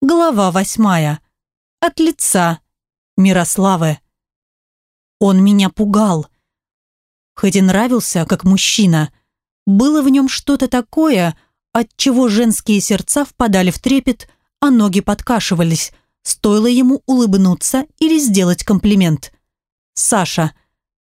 Глава восьмая. От лица Мирославы. Он меня пугал. Хоть и нравился, как мужчина, было в нем что-то такое, от чего женские сердца впадали в трепет, а ноги подкашивались, стоило ему улыбнуться или сделать комплимент. Саша.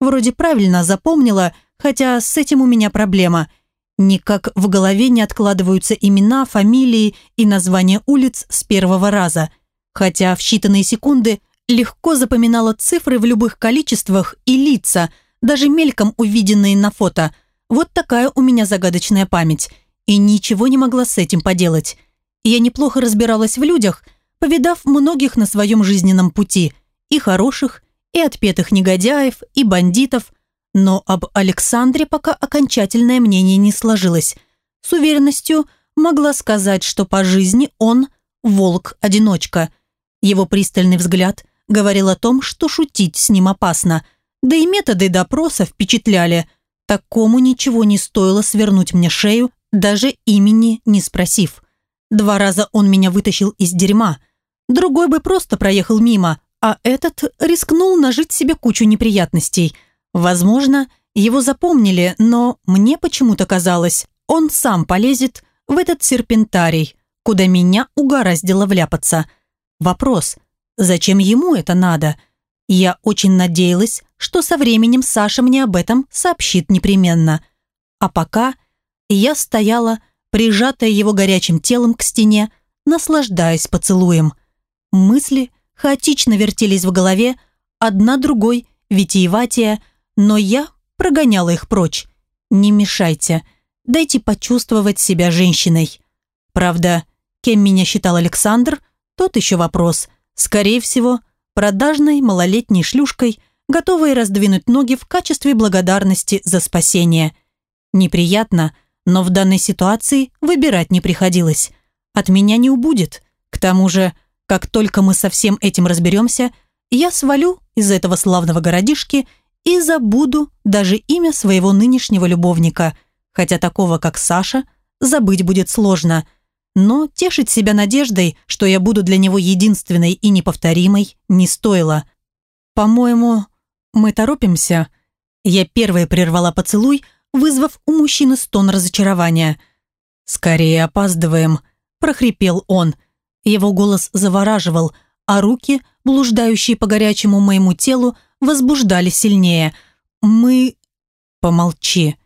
Вроде правильно запомнила, хотя с этим у меня проблема – Никак в голове не откладываются имена, фамилии и названия улиц с первого раза. Хотя в считанные секунды легко запоминала цифры в любых количествах и лица, даже мельком увиденные на фото. Вот такая у меня загадочная память. И ничего не могла с этим поделать. Я неплохо разбиралась в людях, повидав многих на своем жизненном пути. И хороших, и отпетых негодяев, и бандитов – но об Александре пока окончательное мнение не сложилось. С уверенностью могла сказать, что по жизни он волк-одиночка. Его пристальный взгляд говорил о том, что шутить с ним опасно. Да и методы допроса впечатляли. Такому ничего не стоило свернуть мне шею, даже имени не спросив. Два раза он меня вытащил из дерьма. Другой бы просто проехал мимо, а этот рискнул нажить себе кучу неприятностей – Возможно, его запомнили, но мне почему-то казалось, он сам полезет в этот серпентарий, куда меня угораздило вляпаться. Вопрос, зачем ему это надо? Я очень надеялась, что со временем Саша мне об этом сообщит непременно. А пока я стояла, прижатая его горячим телом к стене, наслаждаясь поцелуем. Мысли хаотично вертелись в голове, одна другой, витиеватия, но я прогоняла их прочь. Не мешайте, дайте почувствовать себя женщиной. Правда, кем меня считал Александр, тот еще вопрос. Скорее всего, продажной малолетней шлюшкой, готовой раздвинуть ноги в качестве благодарности за спасение. Неприятно, но в данной ситуации выбирать не приходилось. От меня не убудет. К тому же, как только мы со всем этим разберемся, я свалю из этого славного городишки и забуду даже имя своего нынешнего любовника, хотя такого, как Саша, забыть будет сложно. Но тешить себя надеждой, что я буду для него единственной и неповторимой, не стоило. «По-моему, мы торопимся». Я первая прервала поцелуй, вызвав у мужчины стон разочарования. «Скорее опаздываем», – прохрипел он. Его голос завораживал, а руки, блуждающие по горячему моему телу, возбуждали сильнее. «Мы...» «Помолчи».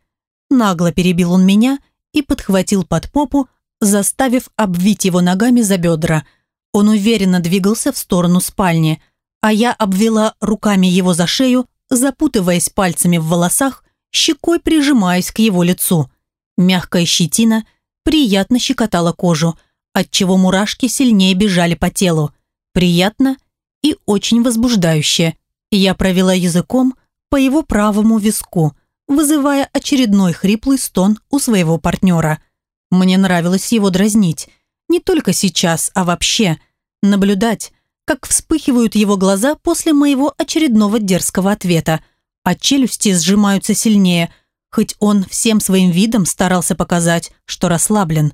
Нагло перебил он меня и подхватил под попу, заставив обвить его ногами за бедра. Он уверенно двигался в сторону спальни, а я обвела руками его за шею, запутываясь пальцами в волосах, щекой прижимаясь к его лицу. Мягкая щетина приятно щекотала кожу, отчего мурашки сильнее бежали по телу. Приятно и очень возбуждающе. Я провела языком по его правому виску, вызывая очередной хриплый стон у своего партнера. Мне нравилось его дразнить. Не только сейчас, а вообще. Наблюдать, как вспыхивают его глаза после моего очередного дерзкого ответа, а челюсти сжимаются сильнее, хоть он всем своим видом старался показать, что расслаблен.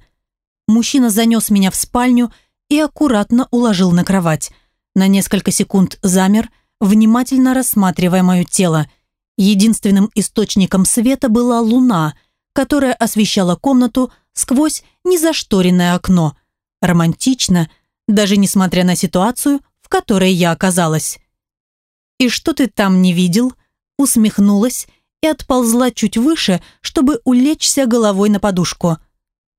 Мужчина занес меня в спальню и аккуратно уложил на кровать. На несколько секунд замер внимательно рассматривая мое тело. Единственным источником света была луна, которая освещала комнату сквозь незашторенное окно. Романтично, даже несмотря на ситуацию, в которой я оказалась. «И что ты там не видел?» усмехнулась и отползла чуть выше, чтобы улечься головой на подушку.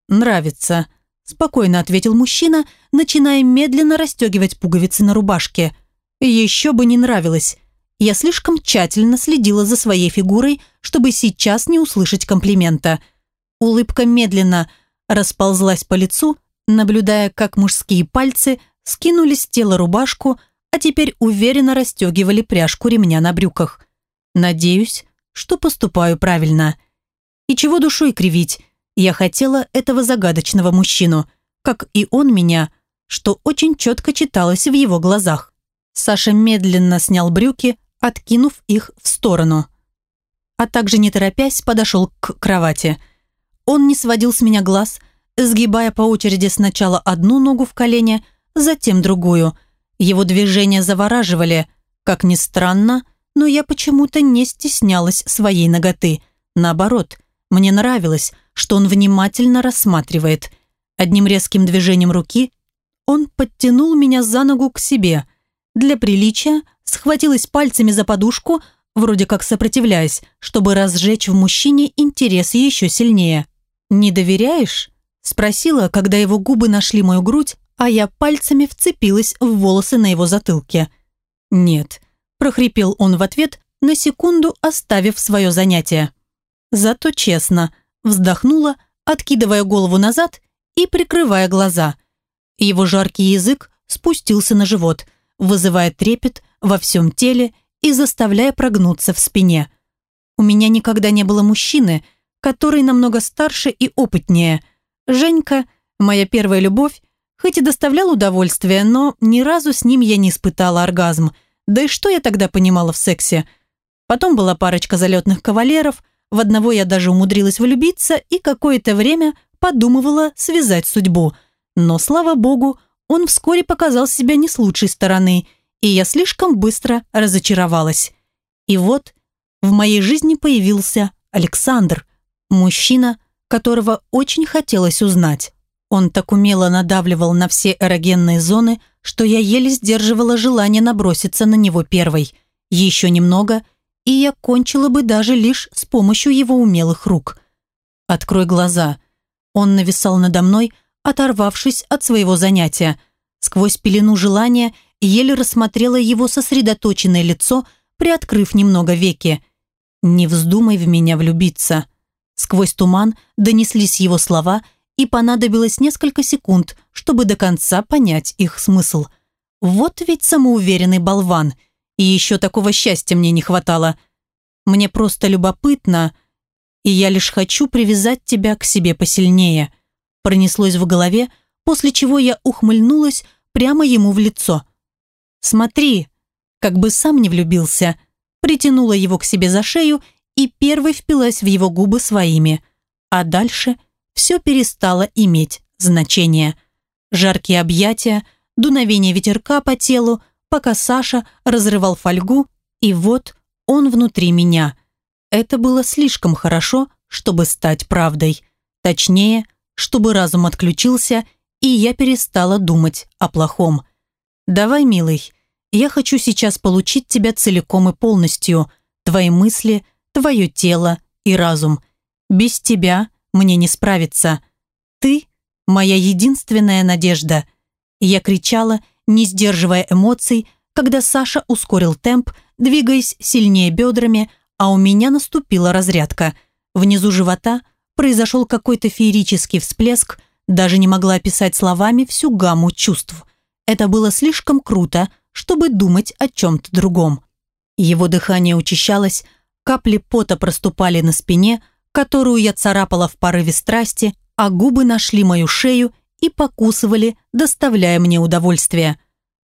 «Нравится», – спокойно ответил мужчина, начиная медленно расстегивать пуговицы на рубашке. Еще бы не нравилось. Я слишком тщательно следила за своей фигурой, чтобы сейчас не услышать комплимента. Улыбка медленно расползлась по лицу, наблюдая, как мужские пальцы скинули с тела рубашку, а теперь уверенно расстегивали пряжку ремня на брюках. Надеюсь, что поступаю правильно. И чего душой кривить? Я хотела этого загадочного мужчину, как и он меня, что очень четко читалось в его глазах. Саша медленно снял брюки, откинув их в сторону. А также, не торопясь, подошел к кровати. Он не сводил с меня глаз, сгибая по очереди сначала одну ногу в колене, затем другую. Его движения завораживали. Как ни странно, но я почему-то не стеснялась своей ноготы. Наоборот, мне нравилось, что он внимательно рассматривает. Одним резким движением руки он подтянул меня за ногу к себе. Для приличия схватилась пальцами за подушку, вроде как сопротивляясь, чтобы разжечь в мужчине интерес еще сильнее. «Не доверяешь?» – спросила, когда его губы нашли мою грудь, а я пальцами вцепилась в волосы на его затылке. «Нет», – прохрипел он в ответ, на секунду оставив свое занятие. Зато честно, вздохнула, откидывая голову назад и прикрывая глаза. Его жаркий язык спустился на живот, вызывая трепет во всем теле и заставляя прогнуться в спине. У меня никогда не было мужчины, который намного старше и опытнее. Женька, моя первая любовь, хоть и доставлял удовольствие, но ни разу с ним я не испытала оргазм. Да и что я тогда понимала в сексе? Потом была парочка залетных кавалеров, в одного я даже умудрилась влюбиться и какое-то время подумывала связать судьбу. Но, слава богу, он вскоре показал себя не с лучшей стороны – и я слишком быстро разочаровалась. И вот в моей жизни появился Александр, мужчина, которого очень хотелось узнать. Он так умело надавливал на все эрогенные зоны, что я еле сдерживала желание наброситься на него первой. Еще немного, и я кончила бы даже лишь с помощью его умелых рук. «Открой глаза». Он нависал надо мной, оторвавшись от своего занятия. Сквозь пелену желания еле рассмотрела его сосредоточенное лицо, приоткрыв немного веки. «Не вздумай в меня влюбиться». Сквозь туман донеслись его слова, и понадобилось несколько секунд, чтобы до конца понять их смысл. Вот ведь самоуверенный болван, и еще такого счастья мне не хватало. Мне просто любопытно, и я лишь хочу привязать тебя к себе посильнее. Пронеслось в голове, после чего я ухмыльнулась прямо ему в лицо – «Смотри!» Как бы сам не влюбился. Притянула его к себе за шею и первой впилась в его губы своими. А дальше все перестало иметь значение. Жаркие объятия, дуновение ветерка по телу, пока Саша разрывал фольгу, и вот он внутри меня. Это было слишком хорошо, чтобы стать правдой. Точнее, чтобы разум отключился, и я перестала думать о плохом. «Давай, милый, я хочу сейчас получить тебя целиком и полностью, твои мысли, твое тело и разум. Без тебя мне не справиться. Ты – моя единственная надежда». Я кричала, не сдерживая эмоций, когда Саша ускорил темп, двигаясь сильнее бедрами, а у меня наступила разрядка. Внизу живота произошел какой-то феерический всплеск, даже не могла описать словами всю гамму чувств – это было слишком круто, чтобы думать о чем-то другом. Его дыхание учащалось, капли пота проступали на спине, которую я царапала в порыве страсти, а губы нашли мою шею и покусывали, доставляя мне удовольствие.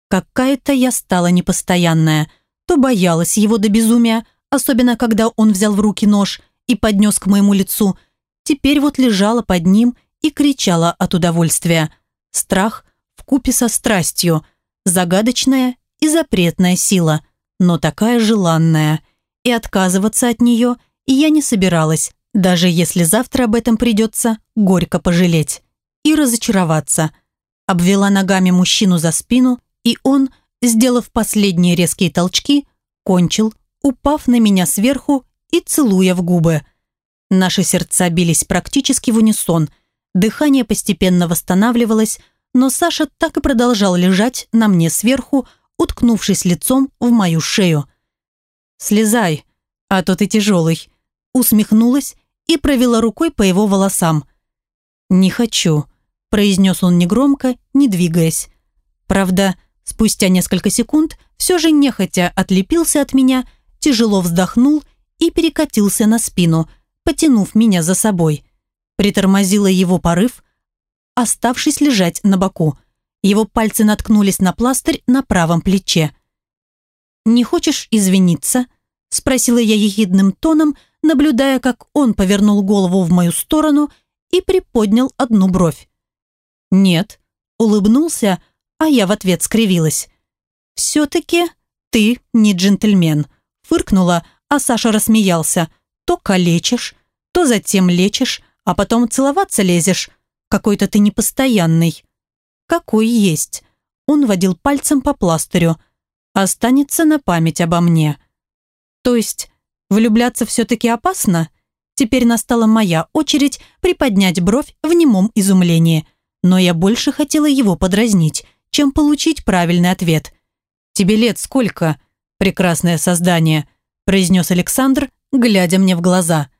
Какая-то я стала непостоянная, то боялась его до безумия, особенно когда он взял в руки нож и поднес к моему лицу. Теперь вот лежала под ним и кричала от удовольствия. Страх вкупе со страстью, загадочная и запретная сила, но такая желанная. И отказываться от нее я не собиралась, даже если завтра об этом придется горько пожалеть. И разочароваться. Обвела ногами мужчину за спину, и он, сделав последние резкие толчки, кончил, упав на меня сверху и целуя в губы. Наши сердца бились практически в унисон, дыхание постепенно восстанавливалось, но Саша так и продолжал лежать на мне сверху, уткнувшись лицом в мою шею. «Слезай, а то ты тяжелый», усмехнулась и провела рукой по его волосам. «Не хочу», – произнес он негромко, не двигаясь. Правда, спустя несколько секунд все же нехотя отлепился от меня, тяжело вздохнул и перекатился на спину, потянув меня за собой. Притормозила его порыв, оставшись лежать на боку. Его пальцы наткнулись на пластырь на правом плече. «Не хочешь извиниться?» – спросила я ехидным тоном, наблюдая, как он повернул голову в мою сторону и приподнял одну бровь. «Нет», – улыбнулся, а я в ответ скривилась. «Все-таки ты не джентльмен», – фыркнула, а Саша рассмеялся. «То калечишь, то затем лечишь, а потом целоваться лезешь. Какой-то ты непостоянный». «Какой есть». Он водил пальцем по пластырю. «Останется на память обо мне». «То есть влюбляться все-таки опасно?» Теперь настала моя очередь приподнять бровь в немом изумлении. Но я больше хотела его подразнить, чем получить правильный ответ. «Тебе лет сколько, прекрасное создание?» произнес Александр, глядя мне в глаза.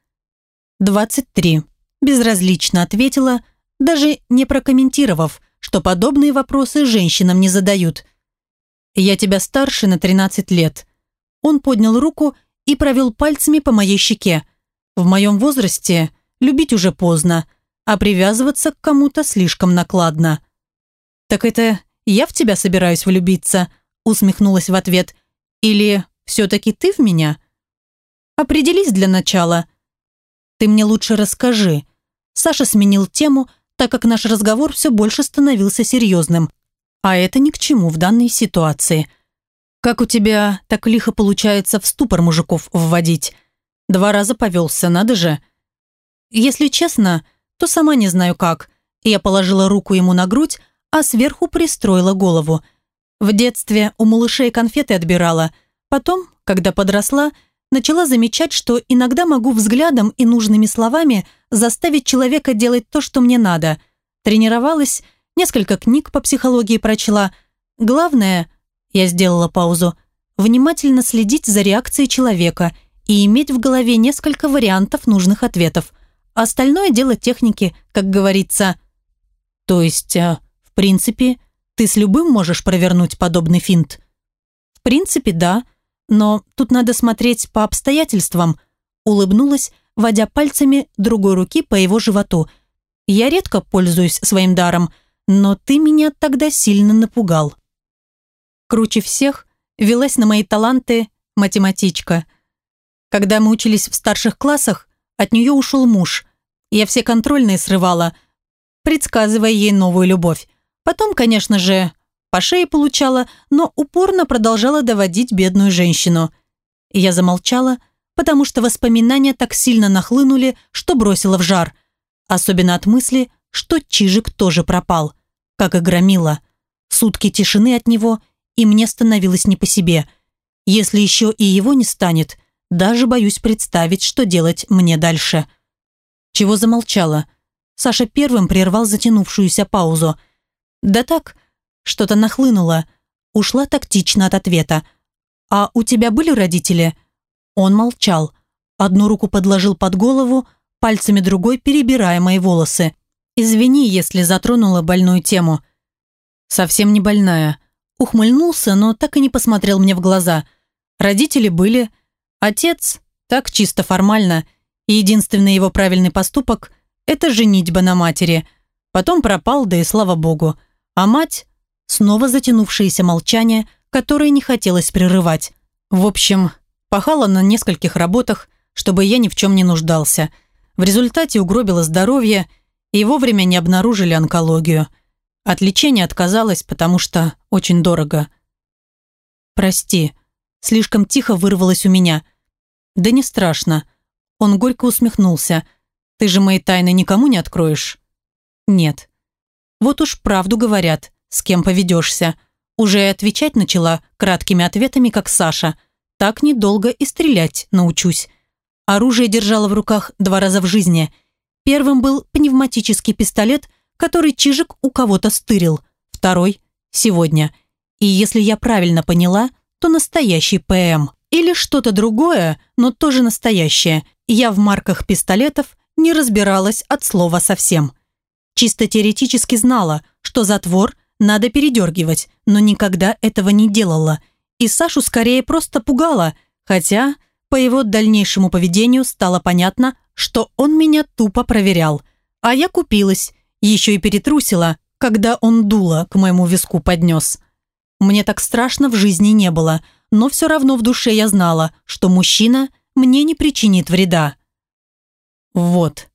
«Двадцать три», безразлично ответила, даже не прокомментировав, что подобные вопросы женщинам не задают. «Я тебя старше на тринадцать лет». Он поднял руку и провел пальцами по моей щеке. В моем возрасте любить уже поздно, а привязываться к кому-то слишком накладно. «Так это я в тебя собираюсь влюбиться?» усмехнулась в ответ. «Или все-таки ты в меня?» «Определись для начала». «Ты мне лучше расскажи». Саша сменил тему, так как наш разговор все больше становился серьезным. А это ни к чему в данной ситуации. «Как у тебя так лихо получается в ступор мужиков вводить?» Два раза повелся, надо же. Если честно, то сама не знаю как. Я положила руку ему на грудь, а сверху пристроила голову. В детстве у малышей конфеты отбирала. Потом, когда подросла, начала замечать, что иногда могу взглядом и нужными словами заставить человека делать то, что мне надо. Тренировалась, несколько книг по психологии прочла. Главное, я сделала паузу, внимательно следить за реакцией человека – и иметь в голове несколько вариантов нужных ответов. Остальное дело техники, как говорится. То есть, э, в принципе, ты с любым можешь провернуть подобный финт? В принципе, да, но тут надо смотреть по обстоятельствам. Улыбнулась, водя пальцами другой руки по его животу. Я редко пользуюсь своим даром, но ты меня тогда сильно напугал. Круче всех велась на мои таланты математичка – когда мы учились в старших классах, от нее ушел муж. Я все контрольные срывала, предсказывая ей новую любовь. Потом, конечно же, по шее получала, но упорно продолжала доводить бедную женщину. Я замолчала, потому что воспоминания так сильно нахлынули, что бросила в жар. Особенно от мысли, что Чижик тоже пропал, как и громила. Сутки тишины от него, и мне становилось не по себе. Если еще и его не станет – даже боюсь представить, что делать мне дальше. Чего замолчала? Саша первым прервал затянувшуюся паузу. Да так, что-то нахлынуло. Ушла тактично от ответа. «А у тебя были родители?» Он молчал. Одну руку подложил под голову, пальцами другой перебирая мои волосы. «Извини, если затронула больную тему». «Совсем не больная». Ухмыльнулся, но так и не посмотрел мне в глаза. Родители были, Отец, так чисто формально, и единственный его правильный поступок – это женитьба на матери. Потом пропал, да и слава богу. А мать – снова затянувшееся молчание, которое не хотелось прерывать. В общем, пахала на нескольких работах, чтобы я ни в чем не нуждался. В результате угробила здоровье и вовремя не обнаружили онкологию. От лечения отказалась, потому что очень дорого. «Прости», слишком тихо вырвалось у меня. «Да не страшно». Он горько усмехнулся. «Ты же мои тайны никому не откроешь?» «Нет». «Вот уж правду говорят, с кем поведешься». Уже отвечать начала краткими ответами, как Саша. Так недолго и стрелять научусь. Оружие держала в руках два раза в жизни. Первым был пневматический пистолет, который Чижик у кого-то стырил. Второй – сегодня. И если я правильно поняла – то настоящий ПМ. Или что-то другое, но тоже настоящее. Я в марках пистолетов не разбиралась от слова совсем. Чисто теоретически знала, что затвор надо передергивать, но никогда этого не делала. И Сашу скорее просто пугала, хотя по его дальнейшему поведению стало понятно, что он меня тупо проверял. А я купилась, еще и перетрусила, когда он дуло к моему виску поднес. Мне так страшно в жизни не было, но все равно в душе я знала, что мужчина мне не причинит вреда. Вот.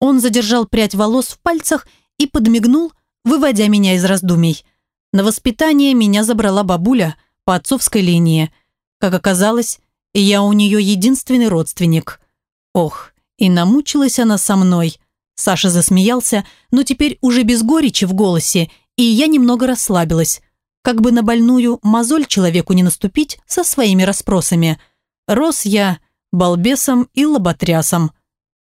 Он задержал прядь волос в пальцах и подмигнул, выводя меня из раздумий. На воспитание меня забрала бабуля по отцовской линии. Как оказалось, я у нее единственный родственник. Ох, и намучилась она со мной. Саша засмеялся, но теперь уже без горечи в голосе, и я немного расслабилась. Как бы на больную мозоль человеку не наступить со своими расспросами. Рос я балбесом и лоботрясом.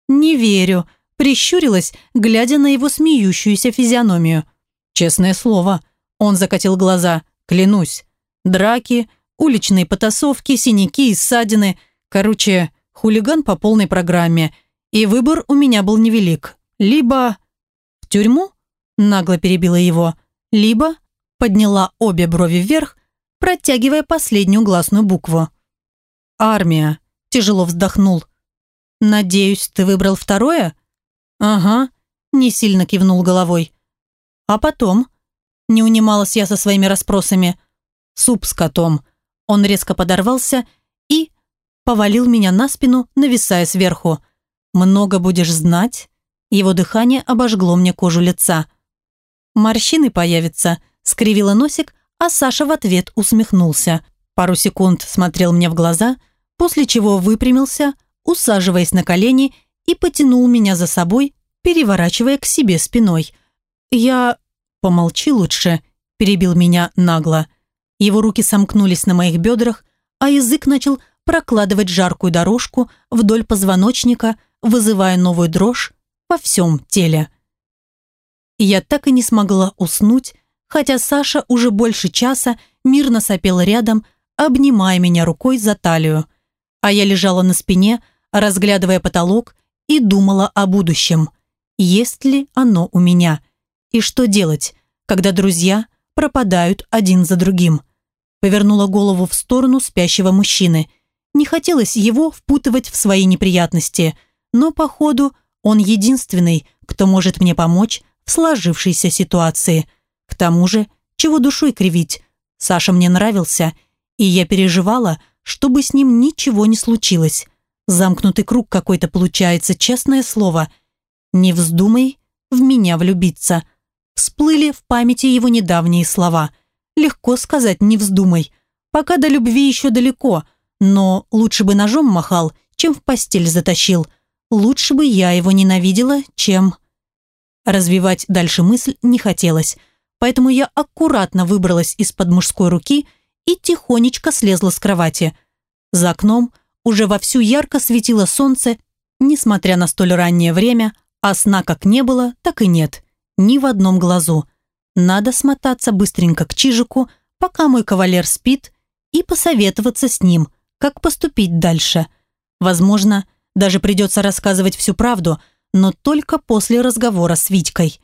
«Не верю», – прищурилась, глядя на его смеющуюся физиономию. «Честное слово», – он закатил глаза, клянусь. Драки, уличные потасовки, синяки и ссадины. Короче, хулиган по полной программе. И выбор у меня был невелик. Либо в тюрьму, нагло перебила его, либо подняла обе брови вверх, протягивая последнюю гласную букву. «Армия», – тяжело вздохнул. «Надеюсь, ты выбрал второе?» «Ага», – не сильно кивнул головой. «А потом?» – не унималась я со своими расспросами. «Суп с котом». Он резко подорвался и повалил меня на спину, нависая сверху. «Много будешь знать?» Его дыхание обожгло мне кожу лица. «Морщины появятся», – скривила носик, а Саша в ответ усмехнулся. Пару секунд смотрел мне в глаза, после чего выпрямился, усаживаясь на колени и потянул меня за собой, переворачивая к себе спиной. «Я...» «Помолчи лучше», – перебил меня нагло. Его руки сомкнулись на моих бедрах, а язык начал прокладывать жаркую дорожку вдоль позвоночника, вызывая новую дрожь во всем теле. Я так и не смогла уснуть, хотя Саша уже больше часа мирно сопел рядом, обнимая меня рукой за талию. А я лежала на спине, разглядывая потолок и думала о будущем. Есть ли оно у меня? И что делать, когда друзья пропадают один за другим? Повернула голову в сторону спящего мужчины. Не хотелось его впутывать в свои неприятности, но, походу, он единственный, кто может мне помочь в сложившейся ситуации. К тому же, чего душой кривить? Саша мне нравился, и я переживала, чтобы с ним ничего не случилось. Замкнутый круг какой-то получается, честное слово. Не вздумай в меня влюбиться. Всплыли в памяти его недавние слова. Легко сказать «не вздумай». Пока до любви еще далеко, но лучше бы ножом махал, чем в постель затащил – Лучше бы я его ненавидела, чем... Развивать дальше мысль не хотелось, поэтому я аккуратно выбралась из-под мужской руки и тихонечко слезла с кровати. За окном уже вовсю ярко светило солнце, несмотря на столь раннее время, а сна как не было, так и нет. Ни в одном глазу. Надо смотаться быстренько к Чижику, пока мой кавалер спит, и посоветоваться с ним, как поступить дальше. Возможно, даже придется рассказывать всю правду, но только после разговора с Витькой.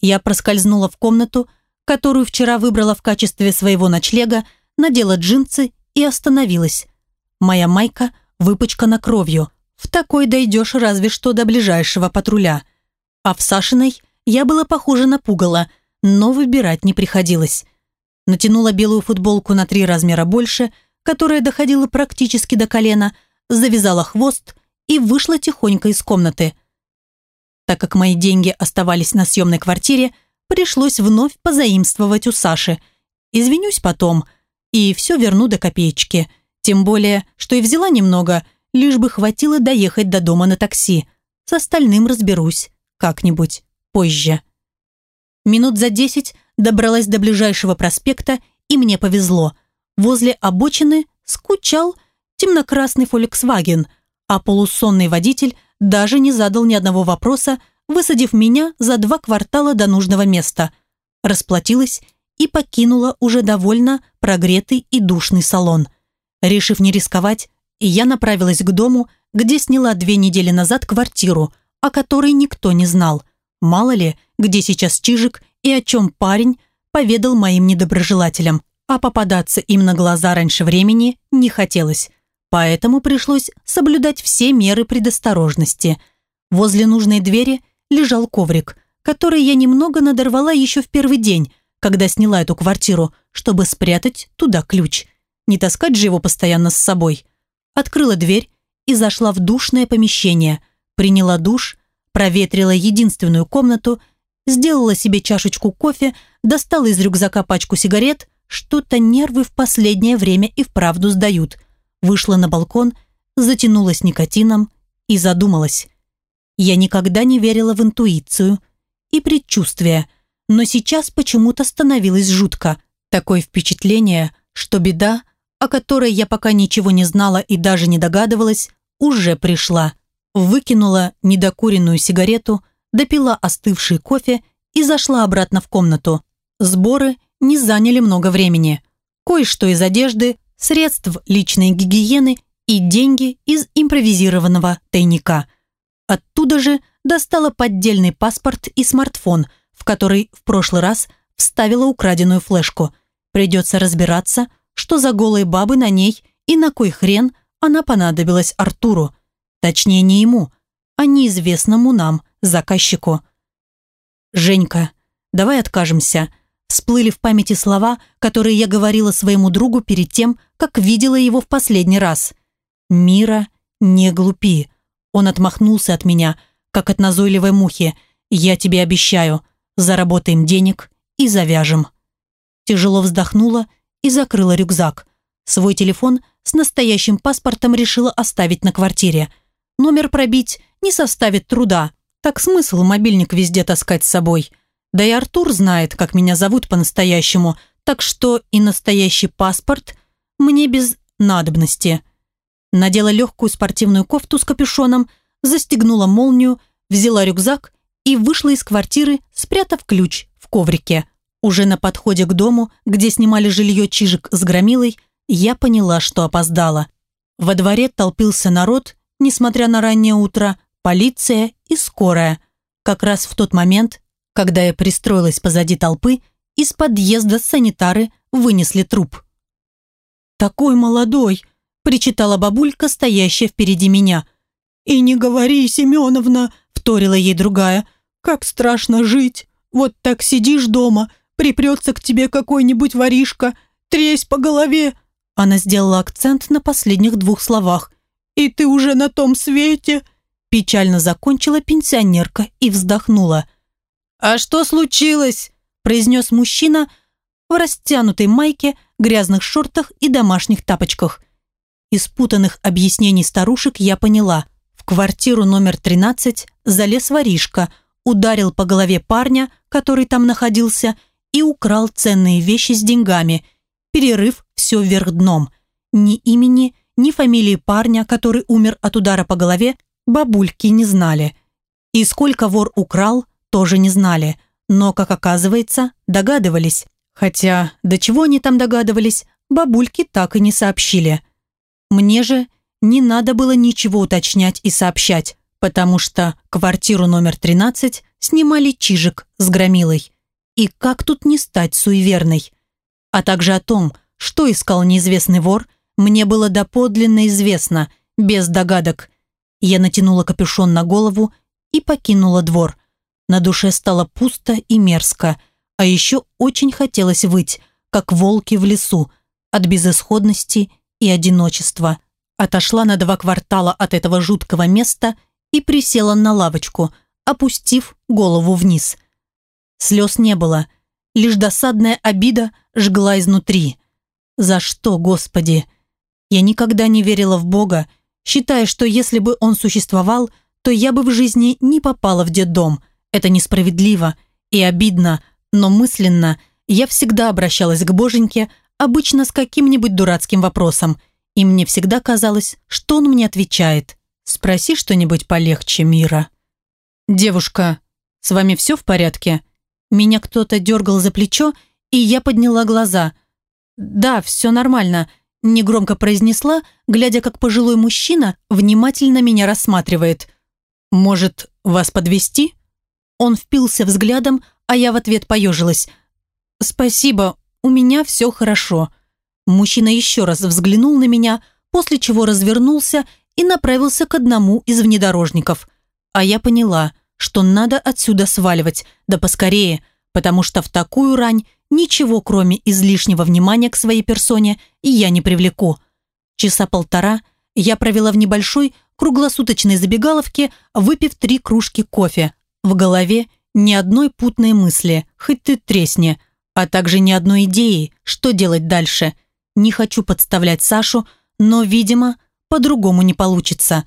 Я проскользнула в комнату, которую вчера выбрала в качестве своего ночлега, надела джинсы и остановилась. Моя майка выпачкана кровью. В такой дойдешь разве что до ближайшего патруля. А в Сашиной я была похожа на пугало, но выбирать не приходилось. Натянула белую футболку на три размера больше, которая доходила практически до колена, завязала хвост и вышла тихонько из комнаты. Так как мои деньги оставались на съемной квартире, пришлось вновь позаимствовать у Саши. Извинюсь потом и все верну до копеечки. Тем более, что и взяла немного, лишь бы хватило доехать до дома на такси. С остальным разберусь как-нибудь позже. Минут за десять добралась до ближайшего проспекта, и мне повезло. Возле обочины скучал темно-красный «Фольксваген», а полусонный водитель даже не задал ни одного вопроса, высадив меня за два квартала до нужного места. Расплатилась и покинула уже довольно прогретый и душный салон. Решив не рисковать, я направилась к дому, где сняла две недели назад квартиру, о которой никто не знал. Мало ли, где сейчас Чижик и о чем парень поведал моим недоброжелателям, а попадаться им на глаза раньше времени не хотелось поэтому пришлось соблюдать все меры предосторожности. Возле нужной двери лежал коврик, который я немного надорвала еще в первый день, когда сняла эту квартиру, чтобы спрятать туда ключ. Не таскать же его постоянно с собой. Открыла дверь и зашла в душное помещение, приняла душ, проветрила единственную комнату, сделала себе чашечку кофе, достала из рюкзака пачку сигарет, что-то нервы в последнее время и вправду сдают. Вышла на балкон, затянулась никотином и задумалась. Я никогда не верила в интуицию и предчувствие, но сейчас почему-то становилось жутко. Такое впечатление, что беда, о которой я пока ничего не знала и даже не догадывалась, уже пришла. Выкинула недокуренную сигарету, допила остывший кофе и зашла обратно в комнату. Сборы не заняли много времени. Кое-что из одежды, средств личной гигиены и деньги из импровизированного тайника. Оттуда же достала поддельный паспорт и смартфон, в который в прошлый раз вставила украденную флешку. Придется разбираться, что за голые бабы на ней и на кой хрен она понадобилась Артуру. Точнее, не ему, а неизвестному нам, заказчику. «Женька, давай откажемся», всплыли в памяти слова, которые я говорила своему другу перед тем, как видела его в последний раз. «Мира, не глупи». Он отмахнулся от меня, как от назойливой мухи. «Я тебе обещаю, заработаем денег и завяжем». Тяжело вздохнула и закрыла рюкзак. Свой телефон с настоящим паспортом решила оставить на квартире. Номер пробить не составит труда. Так смысл мобильник везде таскать с собой. Да и Артур знает, как меня зовут по-настоящему, так что и настоящий паспорт мне без надобности. Надела легкую спортивную кофту с капюшоном, застегнула молнию, взяла рюкзак и вышла из квартиры, спрятав ключ в коврике. Уже на подходе к дому, где снимали жилье Чижик с Громилой, я поняла, что опоздала. Во дворе толпился народ, несмотря на раннее утро, полиция и скорая. Как раз в тот момент, когда я пристроилась позади толпы, из подъезда санитары вынесли труп. «Такой молодой!» – причитала бабулька, стоящая впереди меня. «И не говори, Семеновна!» – вторила ей другая. «Как страшно жить! Вот так сидишь дома, припрется к тебе какой-нибудь воришка, тресь по голове!» Она сделала акцент на последних двух словах. «И ты уже на том свете!» Печально закончила пенсионерка и вздохнула. «А что случилось?» произнес мужчина в растянутой майке, грязных шортах и домашних тапочках. Из путанных объяснений старушек я поняла. В квартиру номер 13 залез воришка, ударил по голове парня, который там находился, и украл ценные вещи с деньгами, перерыв все вверх дном. Ни имени, ни фамилии парня, который умер от удара по голове, бабульки не знали. И сколько вор украл, тоже не знали, но, как оказывается, догадывались. Хотя, до чего они там догадывались, бабульки так и не сообщили. Мне же не надо было ничего уточнять и сообщать, потому что квартиру номер 13 снимали Чижик с Громилой. И как тут не стать суеверной? А также о том, что искал неизвестный вор, мне было доподлинно известно, без догадок. Я натянула капюшон на голову и покинула двор. На душе стало пусто и мерзко, а еще очень хотелось выть, как волки в лесу, от безысходности и одиночества. Отошла на два квартала от этого жуткого места и присела на лавочку, опустив голову вниз – Слез не было, лишь досадная обида жгла изнутри. За что, Господи? Я никогда не верила в Бога, считая, что если бы Он существовал, то я бы в жизни не попала в детдом. Это несправедливо и обидно, но мысленно я всегда обращалась к Боженьке, обычно с каким-нибудь дурацким вопросом, и мне всегда казалось, что он мне отвечает. «Спроси что-нибудь полегче, Мира». «Девушка, с вами все в порядке?» Меня кто-то дергал за плечо, и я подняла глаза. «Да, все нормально», – негромко произнесла, глядя, как пожилой мужчина внимательно меня рассматривает. «Может, вас подвести? Он впился взглядом, а я в ответ поежилась. «Спасибо, у меня все хорошо». Мужчина еще раз взглянул на меня, после чего развернулся и направился к одному из внедорожников. А я поняла, что надо отсюда сваливать, да поскорее, потому что в такую рань ничего, кроме излишнего внимания к своей персоне, я не привлеку. Часа полтора я провела в небольшой круглосуточной забегаловке, выпив три кружки кофе. В голове ни одной путной мысли, хоть ты тресни, а также ни одной идеи, что делать дальше. Не хочу подставлять Сашу, но, видимо, по-другому не получится.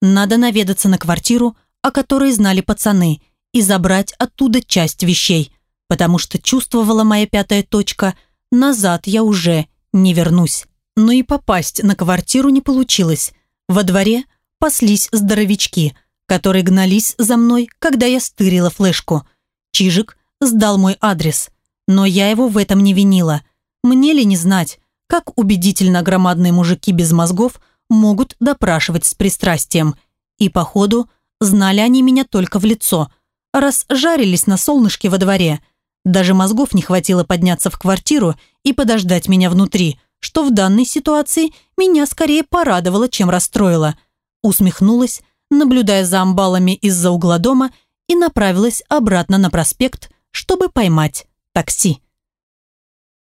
Надо наведаться на квартиру, о которой знали пацаны, и забрать оттуда часть вещей, потому что чувствовала моя пятая точка, назад я уже не вернусь. Но и попасть на квартиру не получилось. Во дворе паслись здоровячки, которые гнались за мной, когда я стырила флешку. Чижик сдал мой адрес, но я его в этом не винила. Мне ли не знать, как убедительно громадные мужики без мозгов могут допрашивать с пристрастием. И, походу, знали они меня только в лицо, раз жарились на солнышке во дворе. Даже мозгов не хватило подняться в квартиру и подождать меня внутри, что в данной ситуации меня скорее порадовало, чем расстроило. Усмехнулась, наблюдая за амбалами из-за угла дома и направилась обратно на проспект, чтобы поймать такси.